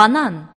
만한